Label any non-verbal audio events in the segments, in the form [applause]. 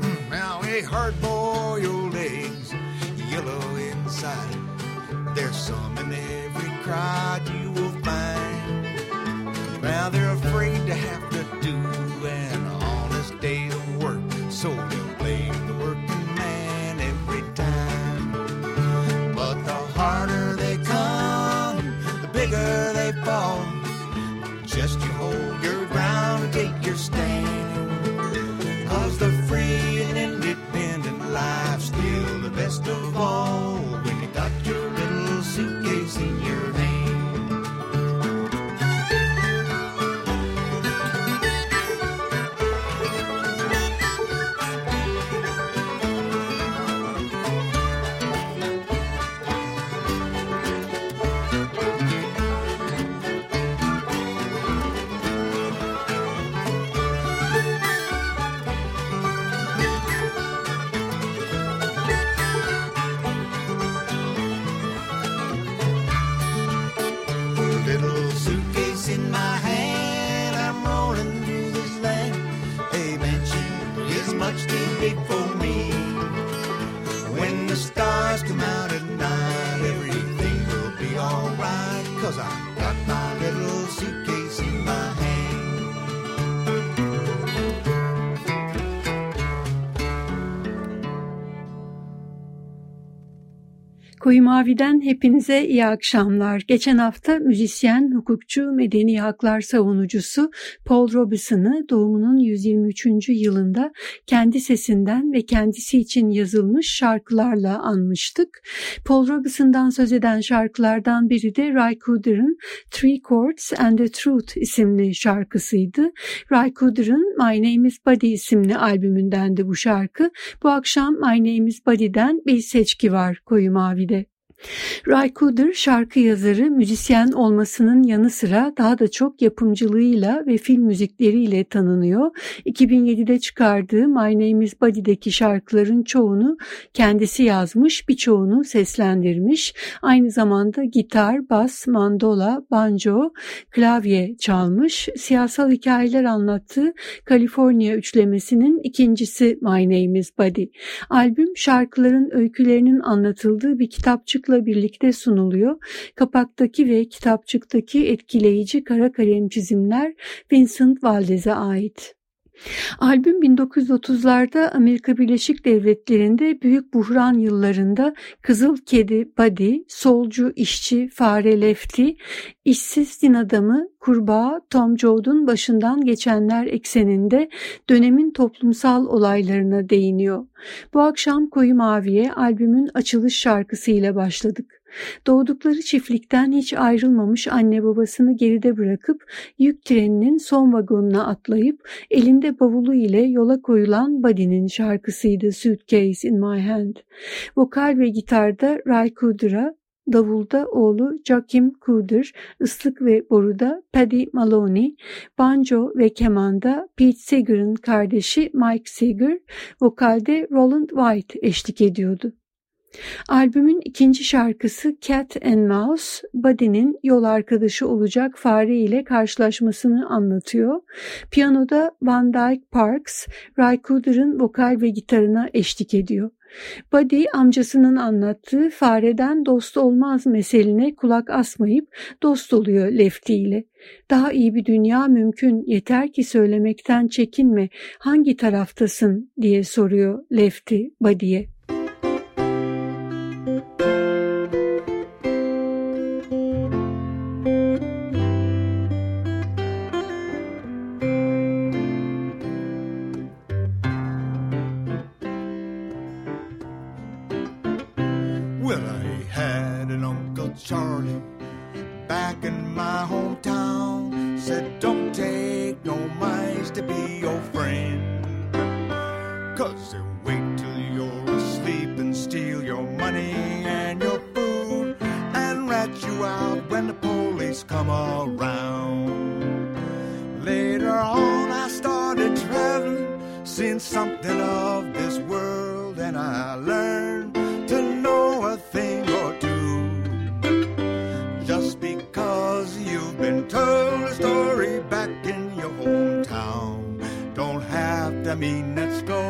Hmm, hard-boiled eggs, yellow inside. There's some in every crowd you will find. Now they're afraid to have to do an Koyu Mavi'den hepinize iyi akşamlar. Geçen hafta müzisyen, hukukçu, medeni haklar savunucusu Paul Robeson'ı doğumunun 123. yılında kendi sesinden ve kendisi için yazılmış şarkılarla anmıştık. Paul Robeson'dan söz eden şarkılardan biri de Ray Cooder'ın Three Chords and the Truth isimli şarkısıydı. Ray Cooder'ın My Name is Buddy isimli albümündendi bu şarkı. Bu akşam My Name is Buddy'den bir seçki var Koyu Mavi'de. Ray Cooder şarkı yazarı, müzisyen olmasının yanı sıra daha da çok yapımcılığıyla ve film müzikleriyle tanınıyor. 2007'de çıkardığı My Name is Buddy'deki şarkıların çoğunu kendisi yazmış, birçoğunu seslendirmiş. Aynı zamanda gitar, bas, mandola, banjo, klavye çalmış. Siyasal hikayeler anlattığı California üçlemesinin ikincisi My Name is Buddy. Albüm şarkıların öykülerinin anlatıldığı bir kitapçıkla birlikte sunuluyor. Kapaktaki ve kitapçıktaki etkileyici kara kalem çizimler Vincent Valdez'e ait. Albüm 1930'larda Amerika Birleşik Devletleri'nde büyük buhran yıllarında Kızıl Kedi, Buddy, Solcu İşçi, Fare Lefty, İşsiz Din Adamı, Kurbağa, Tom Joad'un başından geçenler ekseninde dönemin toplumsal olaylarına değiniyor. Bu akşam Koyu Mavi'ye albümün açılış şarkısıyla başladık. Doğdukları çiftlikten hiç ayrılmamış anne babasını geride bırakıp yük treninin son vagonuna atlayıp elinde bavulu ile yola koyulan Buddy'nin şarkısıydı Suitcase in My Hand. Vokal ve gitarda Ray Kudra, davulda oğlu Joachim Kuder, ıslık ve boruda Paddy Maloney, banjo ve kemanda Pete Seeger'ın kardeşi Mike Seeger, vokalde Roland White eşlik ediyordu. Albümün ikinci şarkısı Cat and Mouse, Buddy'nin yol arkadaşı olacak fare ile karşılaşmasını anlatıyor. Piyanoda Van Dyke Parks, Ray Cooder'ın vokal ve gitarına eşlik ediyor. Buddy amcasının anlattığı fareden dost olmaz meseline kulak asmayıp dost oluyor Lefty ile. Daha iyi bir dünya mümkün yeter ki söylemekten çekinme hangi taraftasın diye soruyor Lefty Buddy'ye. I mean, let's go.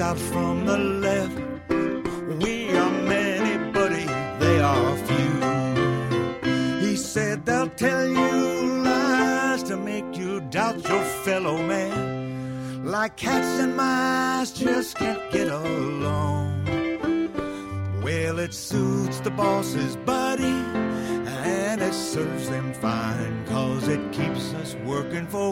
Out from the left. We are many, buddy, they are few. He said they'll tell you lies to make you doubt your fellow man. Like cats and mice just can't get along. Well, it suits the boss's buddy, and it serves them fine, cause it keeps us working folks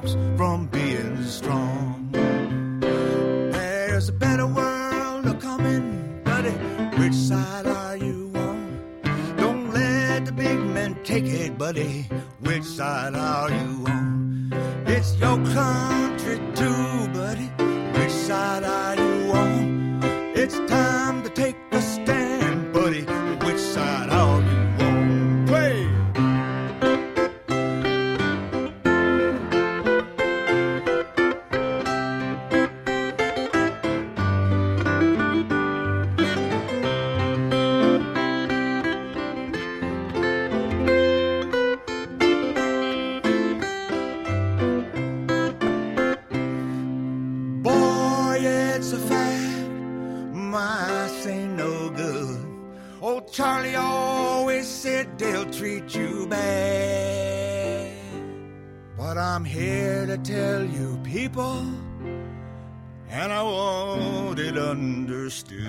Old Charlie always said they'll treat you bad. But I'm here to tell you, people, and I want it understood.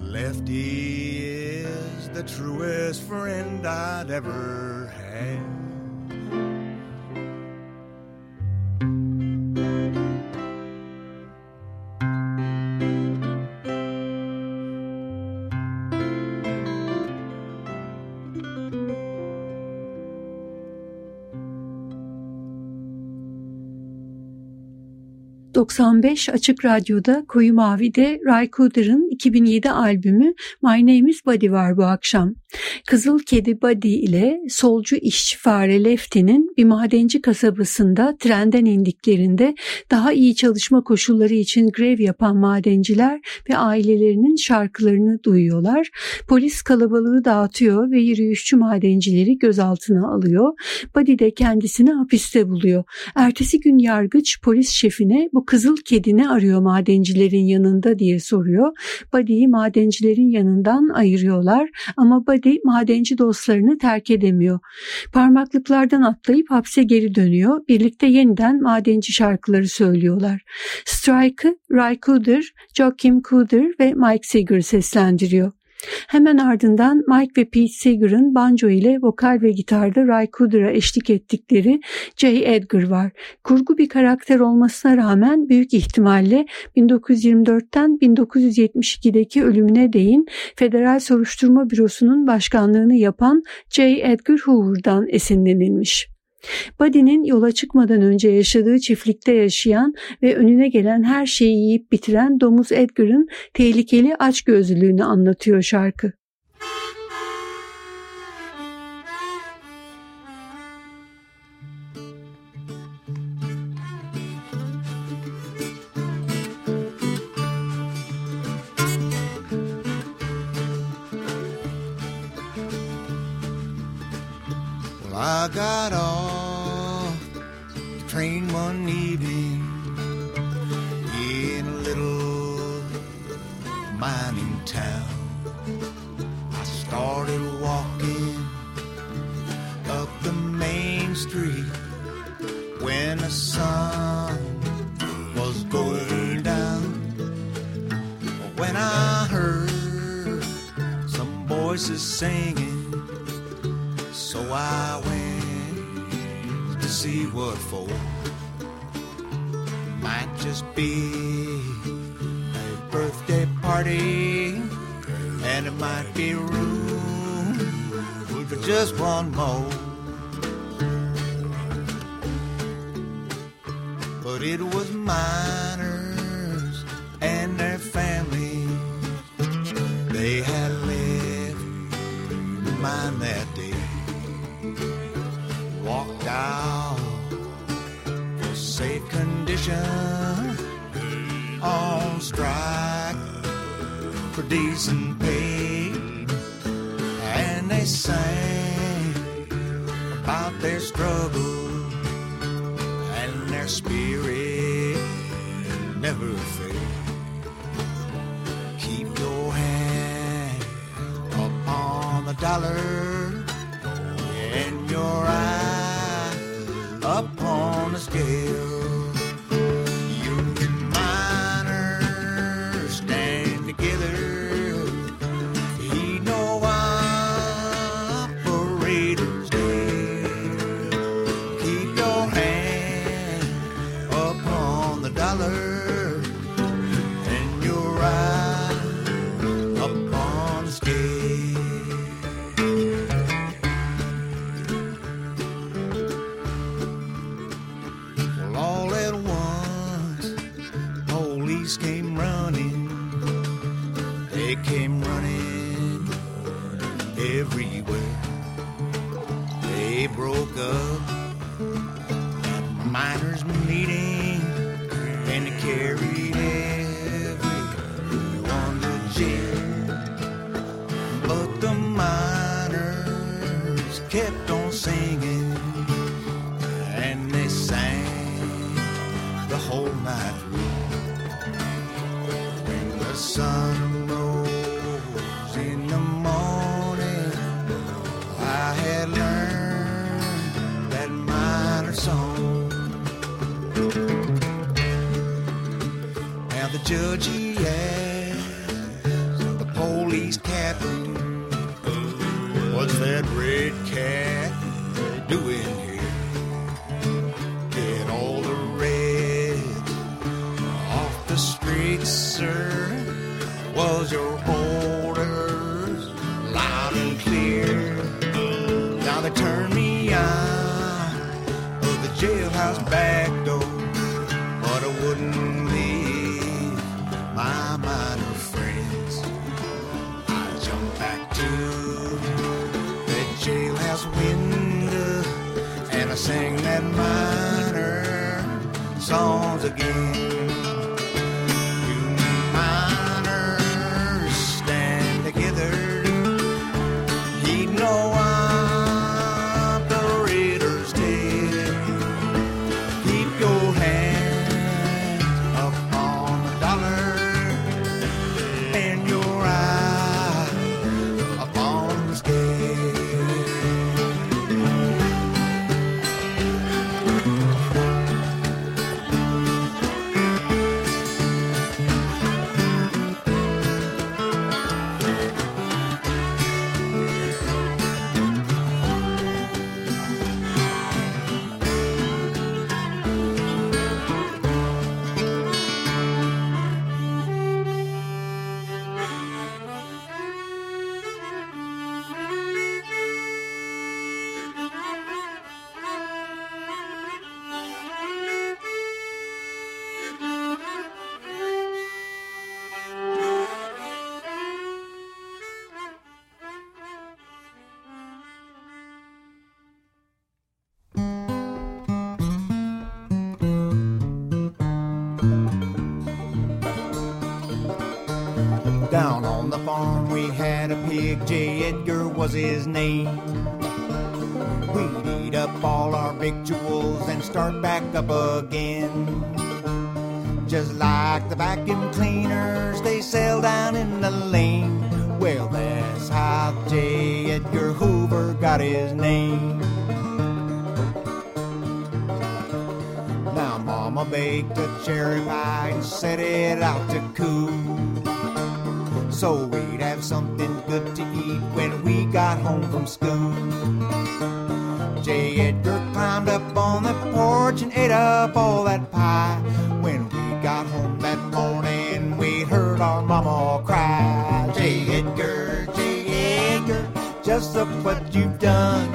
Lefty is the truest friend I'd ever had. 95 Açık Radyo'da Koyu Mavi'de Ray Cooder'ın 2007 albümü My Name is Buddy var bu akşam. Kızıl Kedi Buddy ile solcu işçi fare Lefty'nin bir madenci kasabasında trenden indiklerinde daha iyi çalışma koşulları için grev yapan madenciler ve ailelerinin şarkılarını duyuyorlar. Polis kalabalığı dağıtıyor ve yürüyüşçü madencileri gözaltına alıyor. Buddy de kendisini hapiste buluyor. Ertesi gün yargıç polis şefine bu kızıl kedi ne arıyor madencilerin yanında diye soruyor. Buddy'yi madencilerin yanından ayırıyorlar ama Buddy madenci dostlarını terk edemiyor. Parmaklıklardan atlayıp hapse geri dönüyor. Birlikte yeniden madenci şarkıları söylüyorlar. Strike'ı Ray Cooder, Joakim Cooder ve Mike Seeger seslendiriyor. Hemen ardından Mike ve Pete Seeger'ın banjo ile vokal ve gitarda Ray Cooder'a eşlik ettikleri Jay Edgar var. Kurgu bir karakter olmasına rağmen büyük ihtimalle 1924'ten 1972'deki ölümüne değin Federal Soruşturma Bürosu'nun başkanlığını yapan J. Edgar Hoover'dan esinlenilmiş. Buddy'nin yola çıkmadan önce yaşadığı çiftlikte yaşayan ve önüne gelen her şeyi yiyip bitiren domuz Edgar'ın tehlikeli açgözlülüğünü anlatıyor şarkı. I got off voices singing so I went to see what for. Might just be a birthday party, and it might be room for just one more. But it was miners and their families. They had mine that day. Walked out for safe condition on strike for decent pay. And they sang about their struggle and their spirit never fail dollar in your eye her song. Now the judge he asked the police captain, "What's that red cat doing here? Get all the red off the streets, sir. Was your jailhouse back door, but I wouldn't leave my minor friends. I jumped back to the jailhouse window and I sang that minor songs again. Pig, J. Edgar was his name. We'd eat up all our victuals and start back up again. Just like the vacuum cleaners they sell down in the lane. Well, that's how J. Edgar Hoover got his name. Now, Mama baked a cherry pie and set it out to cool. So we'd have something good to eat when we got home from school. J. Edgar climbed up on the porch and ate up all that pie. When we got home that morning, we heard our mama cry. J. Edgar, J. Edgar, just look what you've done.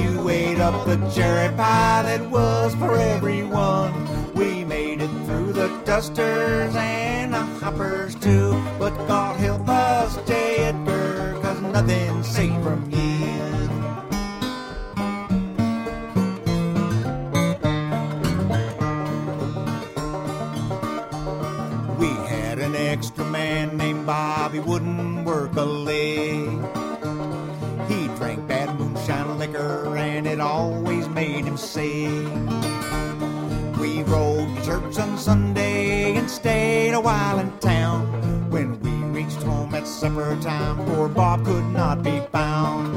You ate up the cherry pie that was for everyone. We made it through the dusters and the hoppers too. Home at time, poor Bob could not be found.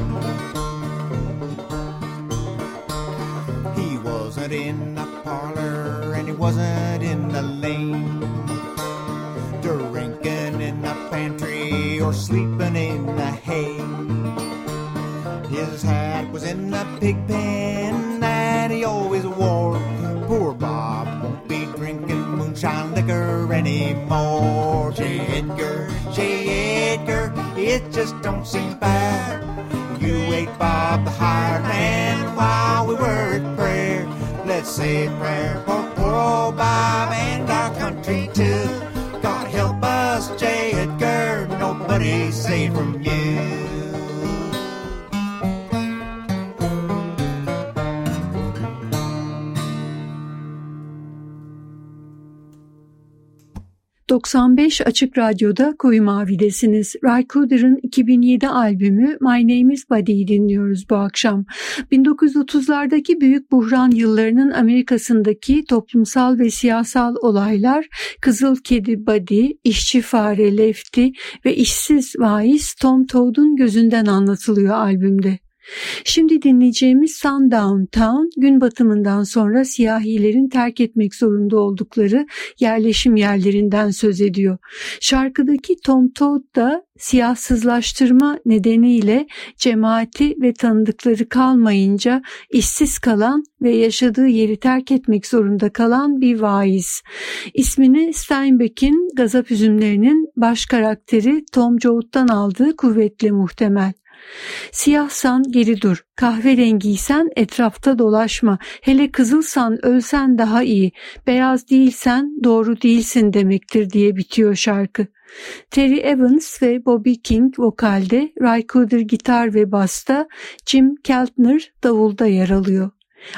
He wasn't in the parlor and he wasn't in the lane. Drinking in the pantry or sleeping in the hay. His hat was in the pig pen that he always wore. Poor Bob won't be drinking moonshine liquor anymore. Just don't seem fair. You ate Bob the hired man while we were at prayer. Let's say a prayer ...95 Açık Radyo'da Koyu Mavi'desiniz. Ray Cooder'ın 2007 albümü My Name is Buddy'yi dinliyoruz bu akşam. 1930'lardaki büyük buhran yıllarının Amerika'sındaki toplumsal ve siyasal olaylar... ...Kızıl Kedi Buddy, İşçi Fare Lefty ve işsiz vaiz Tom Toad'un gözünden anlatılıyor albümde. Şimdi dinleyeceğimiz Sundown Town gün batımından sonra siyahilerin terk etmek zorunda oldukları yerleşim yerlerinden söz ediyor. Şarkıdaki Tom Todd da siyahsızlaştırma nedeniyle cemaati ve tanıdıkları kalmayınca işsiz kalan ve yaşadığı yeri terk etmek zorunda kalan bir vaiz. İsmini Steinbeck'in Gazap Üzümlerinin baş karakteri Tom Joad'dan aldığı kuvvetle muhtemel. Siyahsan geri dur, kahverengiysen etrafta dolaşma, hele kızılsan ölsen daha iyi, beyaz değilsen doğru değilsin demektir diye bitiyor şarkı. Terry Evans ve Bobby King vokalde, Ray Cooder gitar ve basta, Jim Keltner davulda yer alıyor.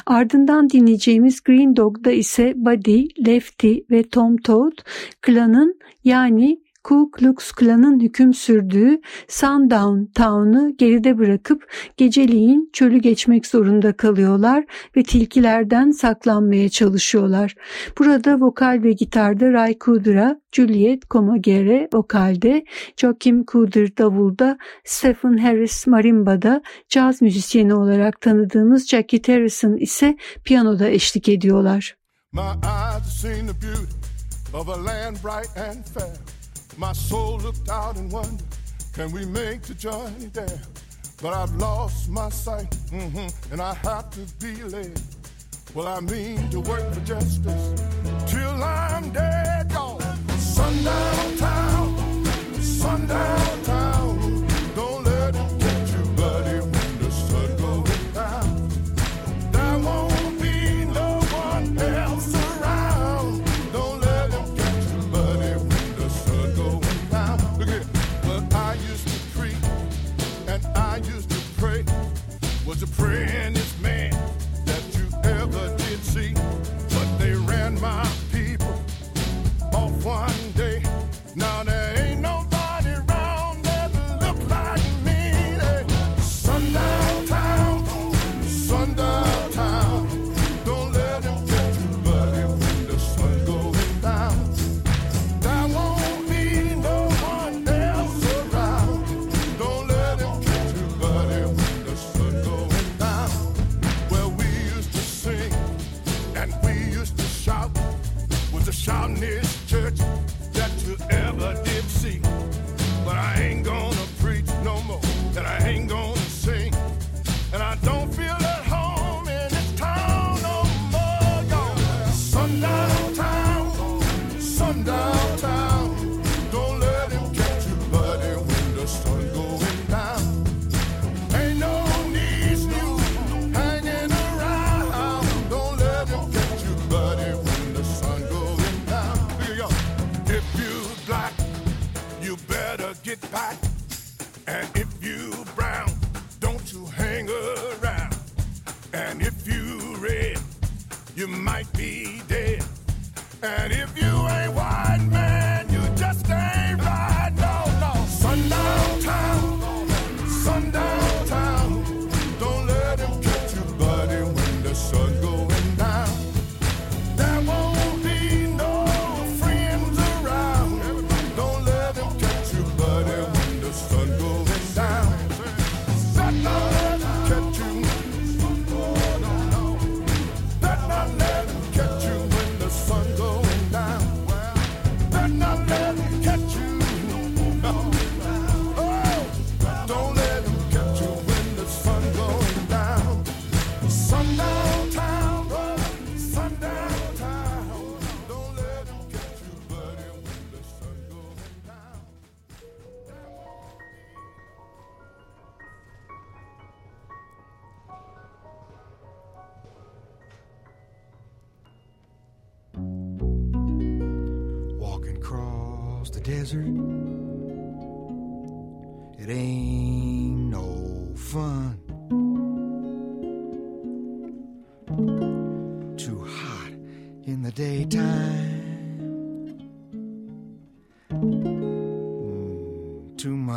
Ardından dinleyeceğimiz Green Dog'da ise Buddy, Lefty ve Tom Todd, klanın yani Ku Klux Klan'ın hüküm sürdüğü Sundown Town'u geride bırakıp geceliğin çölü geçmek zorunda kalıyorlar ve tilkilerden saklanmaya çalışıyorlar. Burada vokal ve gitarda Ray Cooder'a, Juliet Comagere vokalde, Joaquim Cooder davulda, Stephen Harris marimbada, caz müzisyeni olarak tanıdığımız Jackie Harrison ise piyanoda eşlik ediyorlar. My eyes have seen the beauty of a land bright and fair. My soul looked out and wondered, can we make the journey there? But I've lost my sight, mm-hmm, and I have to be led. Well, I mean to work for justice till I'm dead. Gone. Sundown town, sundown town.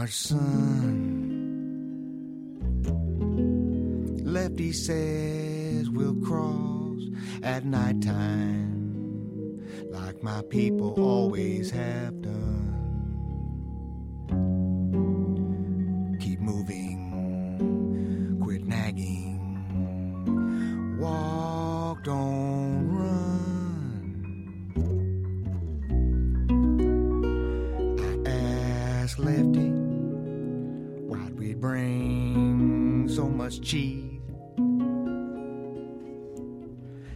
Sun. Lefty says we'll cross at nighttime like my people always have done.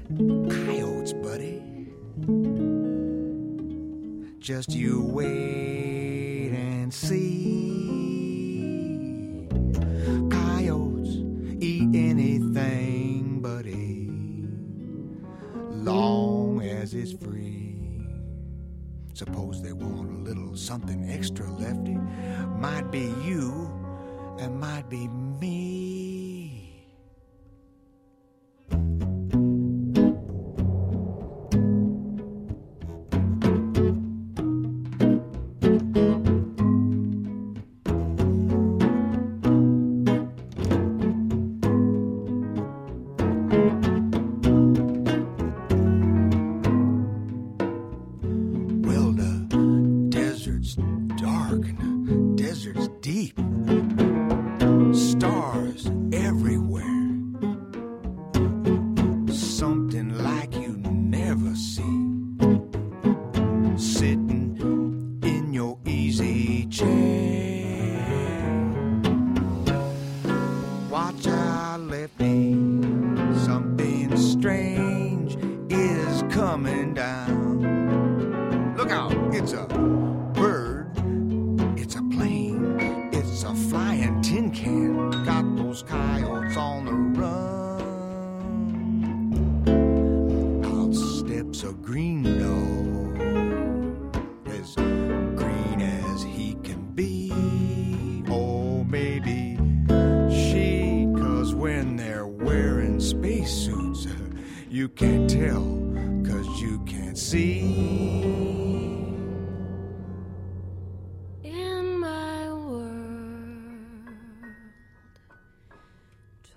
Coyotes, buddy. Just you wait and see. Coyotes eat anything, buddy, long as it's free. Suppose they want a little something extra, lefty. Might be you, and might be me. You can't tell, cause you can't see. In my world,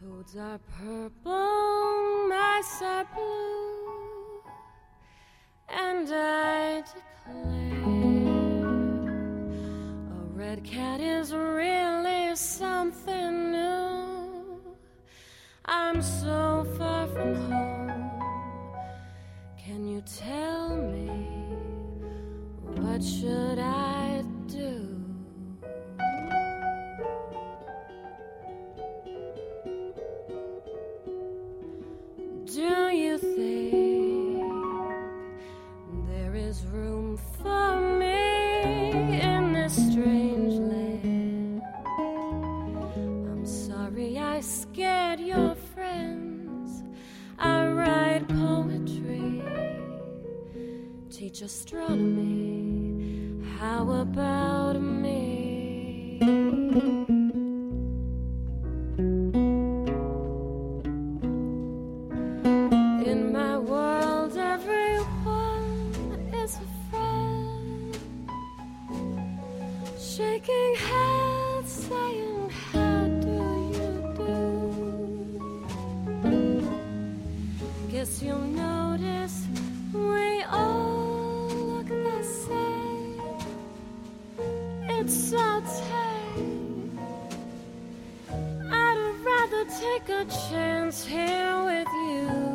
toads are purple, mice are blue, and I declare a red cat is really something new. I'm so far from home. Tell me what should I astronomy. How about It's tame. I'd rather take a chance here with you.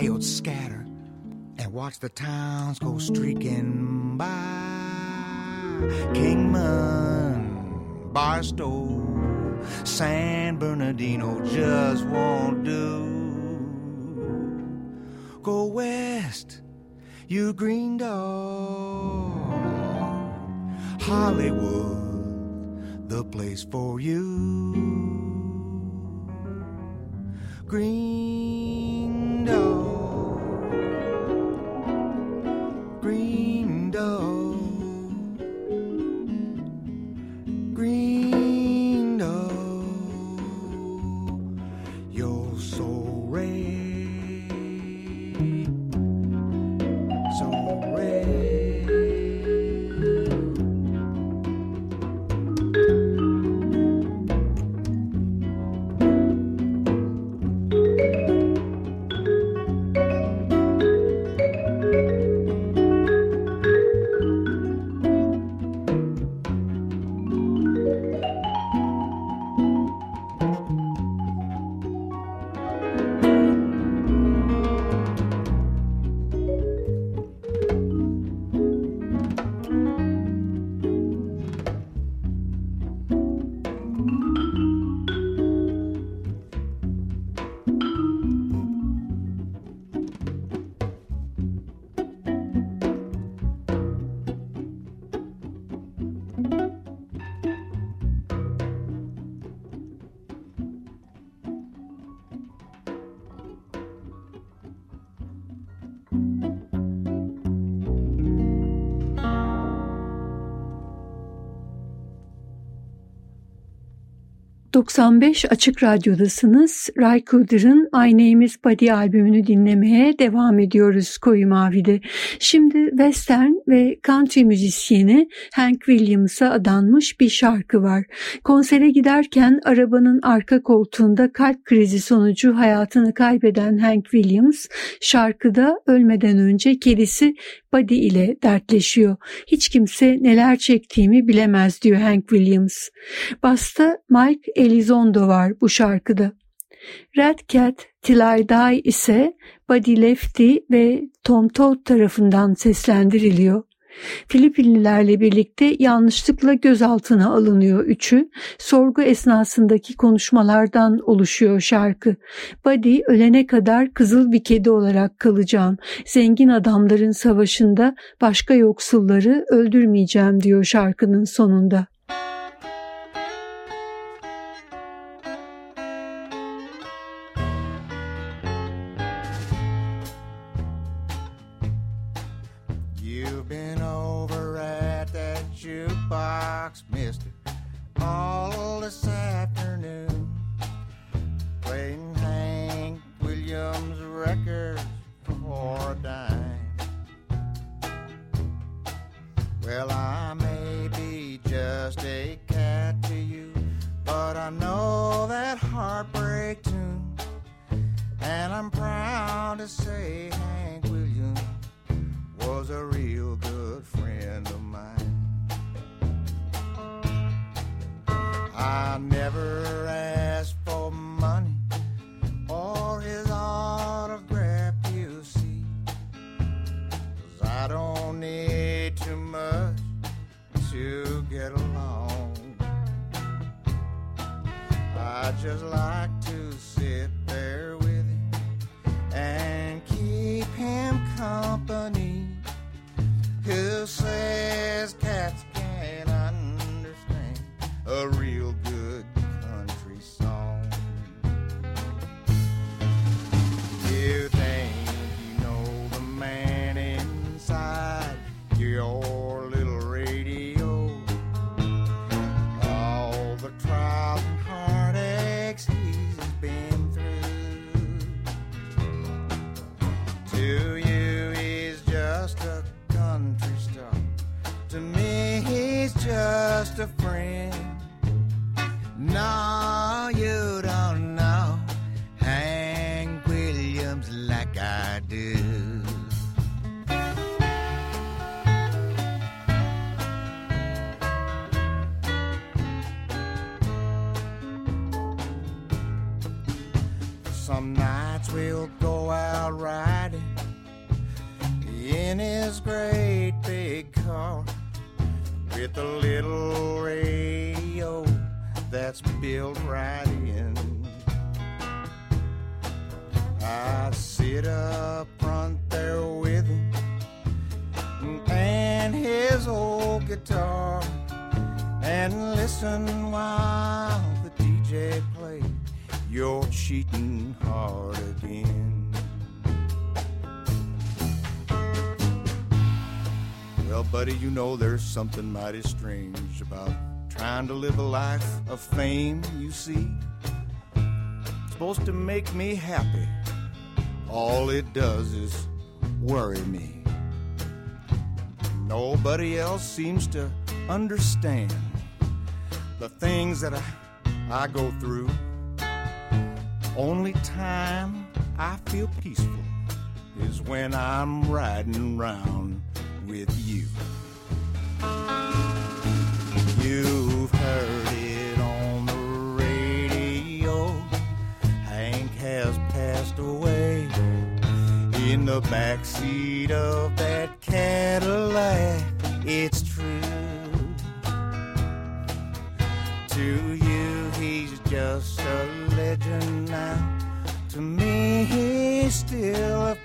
Coyotes scatter and watch the towns go streaking by. Kingman, Barstow, San Bernardino just won't do. Go west, you green dog. Hollywood, the place for you. Green 95 Açık Radyo'dasınız. Ray Cooder'ın My Name is Buddy albümünü dinlemeye devam ediyoruz Koyu Mavi'de. Şimdi western ve country müzisyeni Hank Williams'a adanmış bir şarkı var. Konsere giderken arabanın arka koltuğunda kalp krizi sonucu hayatını kaybeden Hank Williams şarkıda ölmeden önce kedisi Buddy ile dertleşiyor. Hiç kimse neler çektiğimi bilemez diyor Hank Williams. Basta Mike Elizondo var bu şarkıda. Red Cat Till I Die ise Buddy Lefty ve Tom Todd tarafından seslendiriliyor. Filipinlilerle birlikte yanlışlıkla gözaltına alınıyor üçü. Sorgu esnasındaki konuşmalardan oluşuyor şarkı. Buddy ölene kadar kızıl bir kedi olarak kalacağım. Zengin adamların savaşında başka yoksulları öldürmeyeceğim diyor şarkının sonunda. Jukebox, mister, all this afternoon. Playing Hank Williams records for a dime. Well, I may be just a cat to you, but I know that heartbreak tune. And I'm proud to say Hank Williams was a real good friend of I never asked for money or his autograph, you see. 'Cause I don't need too much to get along. I just like to sit there with him and keep him company. Something mighty strange about trying to live a life of fame, you see. It's supposed to make me happy. All it does is worry me. Nobody else seems to understand the things that I, I go through. Only time I feel peaceful is when I'm riding round with you. You've heard it on the radio. Hank has passed away in the backseat of that Cadillac. It's true. To you, he's just a legend now. To me, he's still a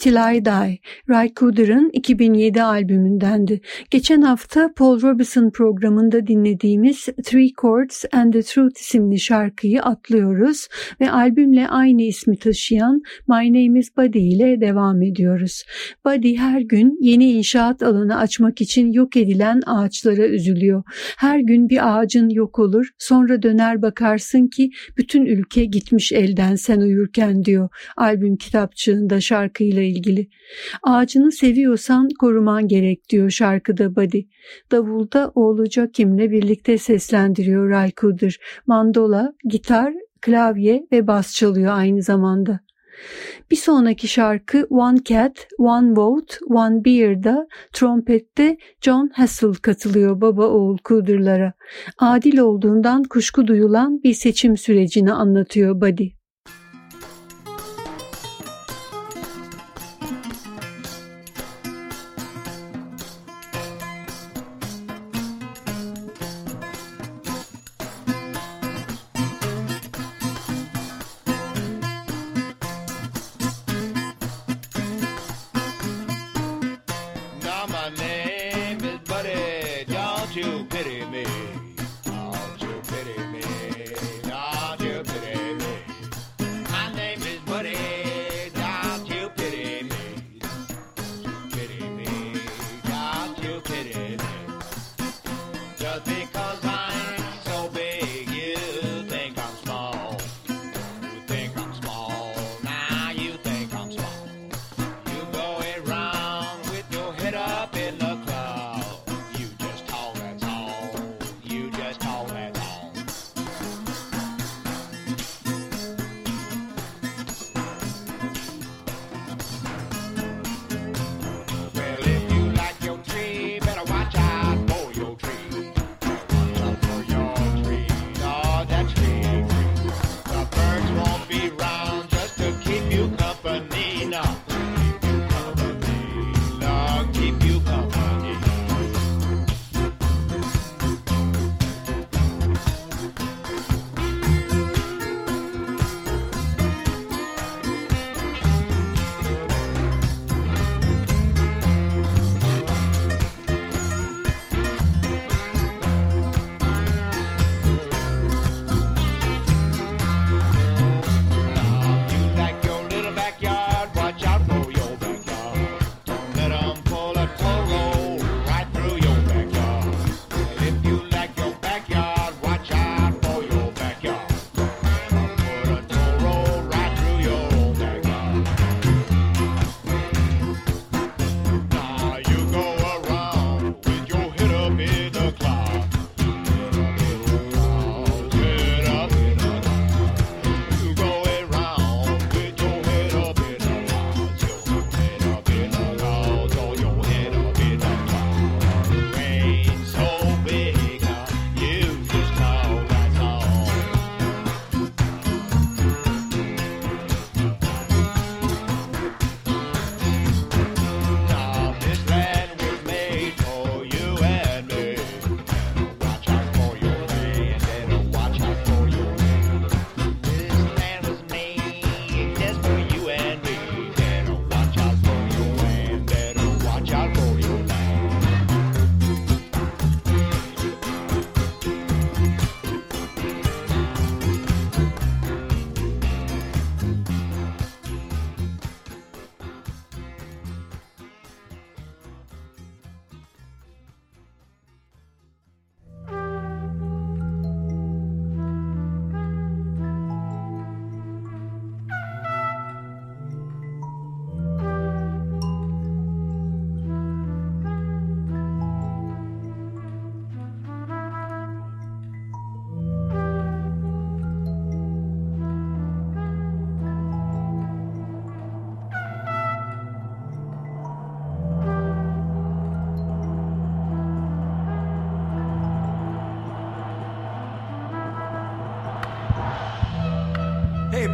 till I die. Ray Cooder'ın 2007 albümündendi. Geçen hafta Paul Robeson programında dinlediğimiz Three Chords and the Truth isimli şarkıyı atlıyoruz ve albümle aynı ismi taşıyan My Name is Buddy ile devam ediyoruz. Buddy her gün yeni inşaat alanı açmak için yok edilen ağaçlara üzülüyor. Her gün bir ağacın yok olur sonra döner bakarsın ki bütün ülke gitmiş elden sen uyurken diyor albüm kitapçığında şarkıyla ilgili. Ağaç ağacını seviyorsan koruman gerek diyor şarkıda Buddy. Davulda oğlu Joachim'le birlikte seslendiriyor Ray Cooder. Mandola, gitar, klavye ve bas çalıyor aynı zamanda. Bir sonraki şarkı One Cat, One Vote, One Beer'da trompette John Hassel katılıyor baba oğul Cooder'lara. Adil olduğundan kuşku duyulan bir seçim sürecini anlatıyor Buddy.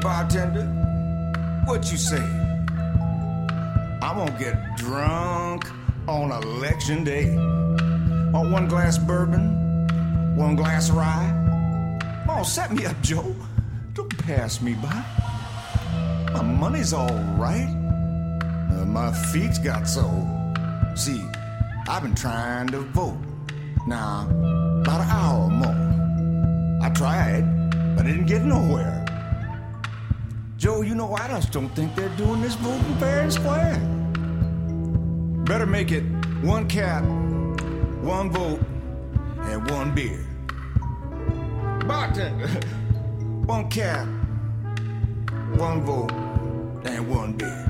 Bartender, what you say? I'm gonna get drunk on election day. On one glass bourbon, one glass rye. Oh, set me up, Joe. Don't pass me by. My money's all right. Uh, my feet's got so. See, I've been trying to vote. Now, about an hour or more. I tried, but I didn't get nowhere. Joe, you know, I just don't think they're doing this voting fair and square. Better make it one cat, one vote, and one beer. Bartender, [laughs] one cat, one vote, and one beer.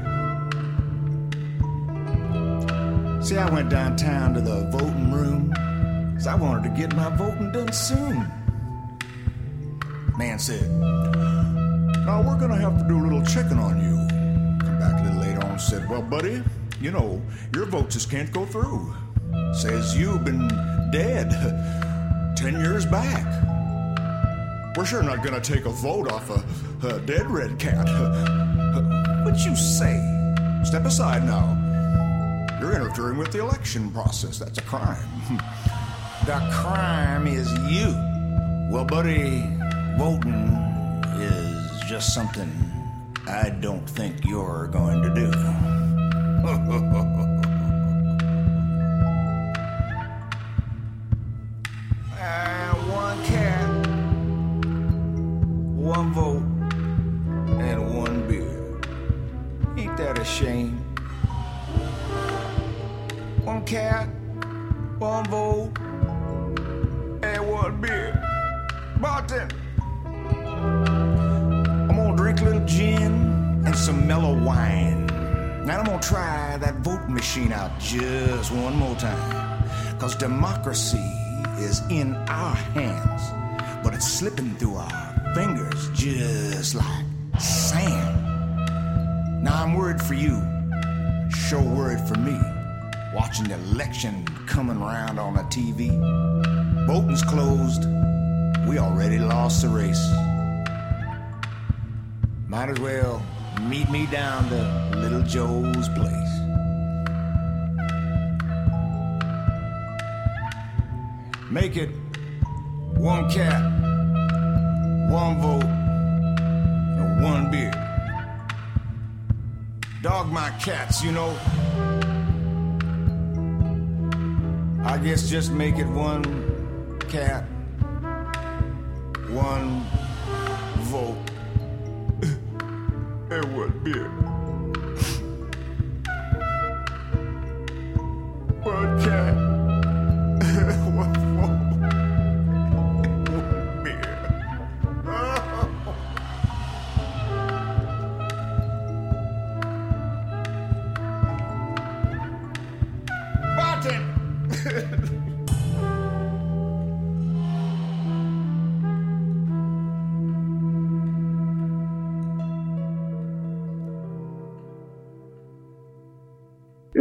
See, I went downtown to the voting room because I wanted to get my voting done soon. Man said, Now we're to have to do a little checking on you. Come back a little later on and said, Well, buddy, you know, your vote just can't go through. Says you've been dead [laughs] 10 years back. We're sure not to take a vote off a, a dead red cat. [laughs] what you say? Step aside now. You're interfering with the election process. That's a crime. [laughs] the crime is you. Well, buddy, voting is just something I don't think you're going to do. [laughs] time. Cause democracy is in our hands, but it's slipping through our fingers just like sand. Now I'm worried for you, sure worried for me. Watching the election coming around on the TV. Voting's closed. We already lost the race. Might as well meet me down to Little Joe's place. Make it one cat, one vote, and one beer. Dog my cats, you know. I guess just make it one cat, one vote, [laughs] and one beer. [laughs] One cat,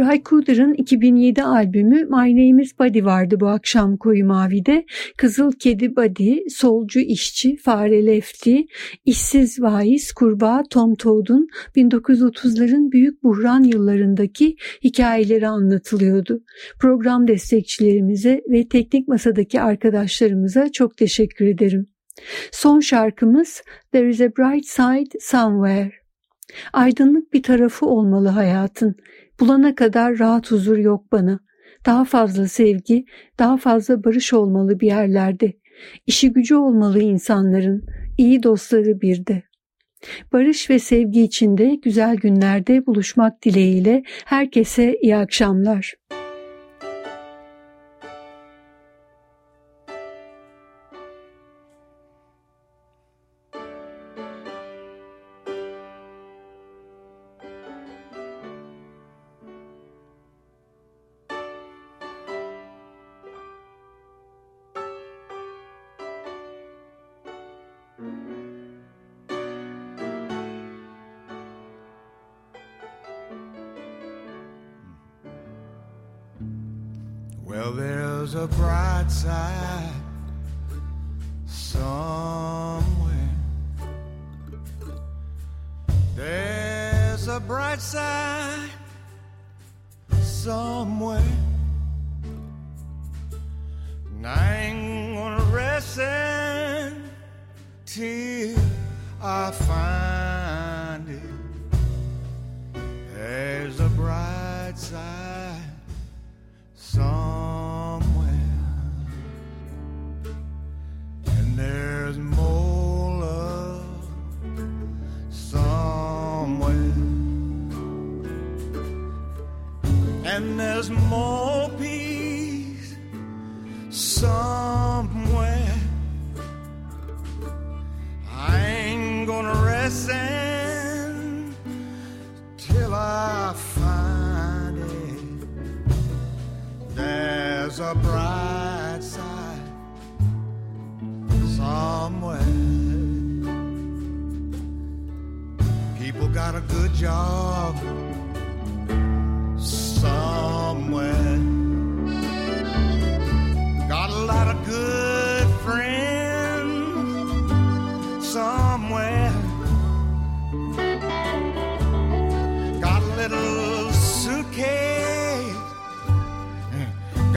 Ray Cooder'ın 2007 albümü My Name is Buddy vardı bu akşam Koyu Mavi'de. Kızıl Kedi Buddy, Solcu İşçi, Fare Lefty, İşsiz Vaiz, Kurbağa Tom Toad'un 1930'ların büyük buhran yıllarındaki hikayeleri anlatılıyordu. Program destekçilerimize ve teknik masadaki arkadaşlarımıza çok teşekkür ederim. Son şarkımız There is a Bright Side Somewhere. Aydınlık bir tarafı olmalı hayatın. Bulana kadar rahat huzur yok bana. Daha fazla sevgi, daha fazla barış olmalı bir yerlerde. İşi gücü olmalı insanların, iyi dostları bir de. Barış ve sevgi içinde güzel günlerde buluşmak dileğiyle herkese iyi akşamlar. Well, there's a bright side somewhere. There's a bright side somewhere. And I ain't gonna rest until I find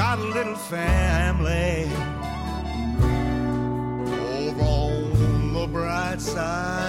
Got a little family. Over on the bright side